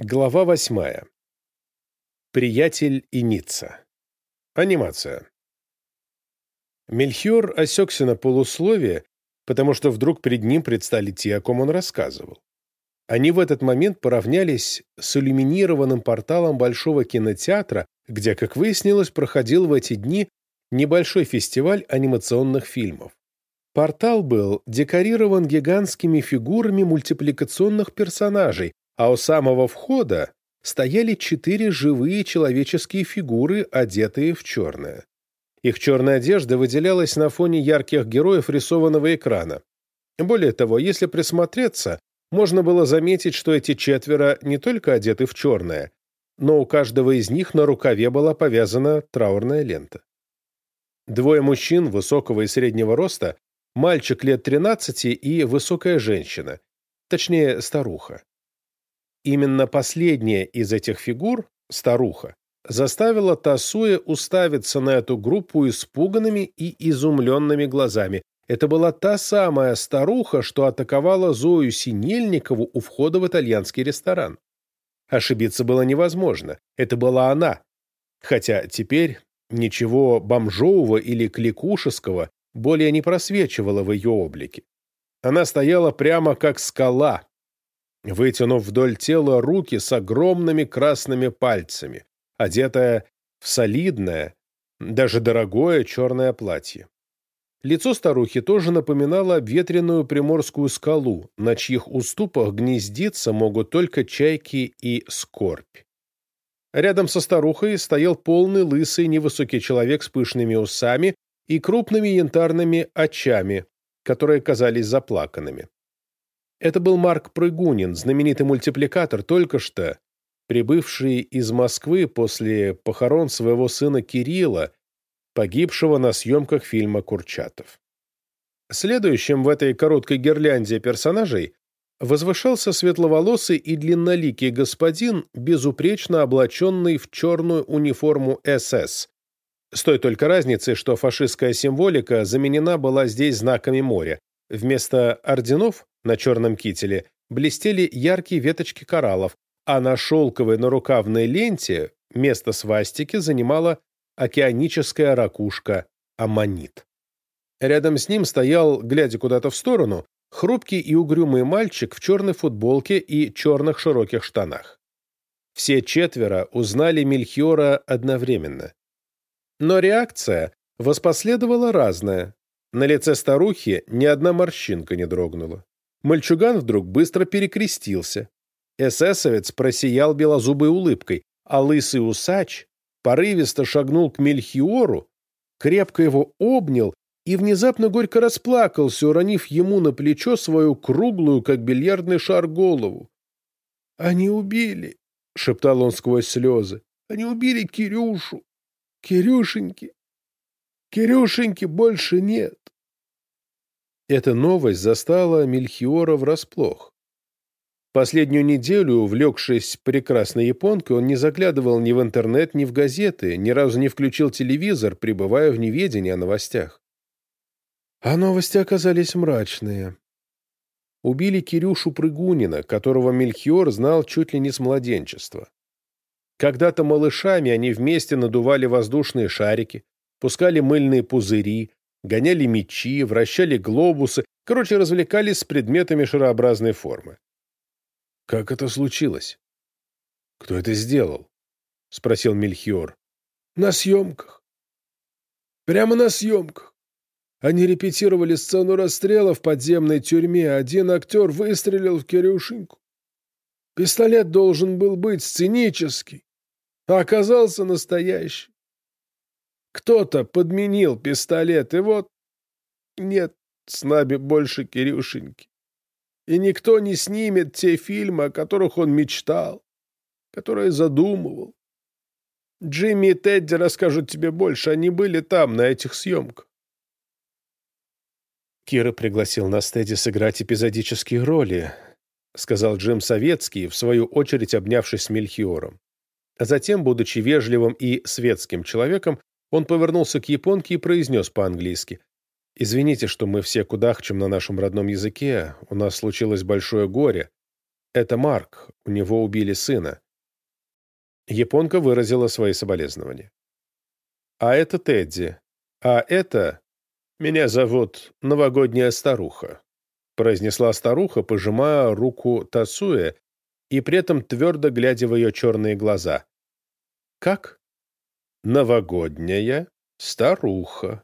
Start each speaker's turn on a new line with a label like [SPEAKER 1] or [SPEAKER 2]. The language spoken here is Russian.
[SPEAKER 1] Глава восьмая. Приятель и Ницца. Анимация. Мельхиор осекся на полусловие, потому что вдруг перед ним предстали те, о ком он рассказывал. Они в этот момент поравнялись с иллюминированным порталом Большого кинотеатра, где, как выяснилось, проходил в эти дни небольшой фестиваль анимационных фильмов. Портал был декорирован гигантскими фигурами мультипликационных персонажей, а у самого входа стояли четыре живые человеческие фигуры, одетые в черное. Их черная одежда выделялась на фоне ярких героев рисованного экрана. Более того, если присмотреться, можно было заметить, что эти четверо не только одеты в черное, но у каждого из них на рукаве была повязана траурная лента. Двое мужчин высокого и среднего роста, мальчик лет 13 и высокая женщина, точнее старуха. Именно последняя из этих фигур, старуха, заставила Тасуя уставиться на эту группу испуганными и изумленными глазами. Это была та самая старуха, что атаковала Зою Синельникову у входа в итальянский ресторан. Ошибиться было невозможно. Это была она. Хотя теперь ничего бомжового или кликушеского более не просвечивало в ее облике. Она стояла прямо как скала, вытянув вдоль тела руки с огромными красными пальцами, одетая в солидное, даже дорогое черное платье. Лицо старухи тоже напоминало обветренную приморскую скалу, на чьих уступах гнездиться могут только чайки и скорбь. Рядом со старухой стоял полный лысый невысокий человек с пышными усами и крупными янтарными очами, которые казались заплаканными. Это был Марк Прыгунин, знаменитый мультипликатор, только что прибывший из Москвы после похорон своего сына Кирилла, погибшего на съемках фильма «Курчатов». Следующим в этой короткой гирлянде персонажей возвышался светловолосый и длинноликий господин, безупречно облаченный в черную униформу СС. С той только разницей, что фашистская символика заменена была здесь знаками моря. Вместо орденов на черном кителе блестели яркие веточки кораллов, а на шелковой нарукавной ленте место свастики занимала океаническая ракушка аммонит. Рядом с ним стоял, глядя куда-то в сторону, хрупкий и угрюмый мальчик в черной футболке и черных широких штанах. Все четверо узнали Мельхиора одновременно. Но реакция воспоследовала разная. На лице старухи ни одна морщинка не дрогнула. Мальчуган вдруг быстро перекрестился. Эсэсовец просиял белозубой улыбкой, а лысый усач порывисто шагнул к Мельхиору, крепко его обнял и внезапно горько расплакался, уронив ему на плечо свою круглую, как бильярдный шар, голову. «Они убили!» — шептал он сквозь слезы. «Они убили Кирюшу! Кирюшеньки! Кирюшеньки больше нет!» Эта новость застала Мельхиора врасплох. Последнюю неделю, увлекшись прекрасной японкой, он не заглядывал ни в интернет, ни в газеты, ни разу не включил телевизор, пребывая в неведении о новостях. А новости оказались мрачные. Убили Кирюшу Прыгунина, которого Мельхиор знал чуть ли не с младенчества. Когда-то малышами они вместе надували воздушные шарики, пускали мыльные пузыри, гоняли мячи, вращали глобусы, короче, развлекались с предметами шарообразной формы. «Как это случилось? Кто это сделал?» — спросил Мельхиор. «На съемках. Прямо на съемках. Они репетировали сцену расстрела в подземной тюрьме, один актер выстрелил в Кирюшеньку. Пистолет должен был быть сценический, а оказался настоящий. Кто-то подменил пистолет, и вот нет с нами больше Кирюшеньки. И никто не снимет те фильмы, о которых он мечтал, которые задумывал. Джимми и Тедди расскажут тебе больше, они были там, на этих съемках. Кира пригласил нас Тедди сыграть эпизодические роли, сказал Джим Советский, в свою очередь обнявшись с Мельхиором. А затем, будучи вежливым и светским человеком, он повернулся к японке и произнес по-английски. «Извините, что мы все кудахчем на нашем родном языке. У нас случилось большое горе. Это Марк, у него убили сына. Японка выразила свои соболезнования. А это Тедди. А это... Меня зовут Новогодняя старуха, произнесла старуха, пожимая руку Тасуэ и при этом твердо глядя в ее черные глаза. Как? Новогодняя старуха.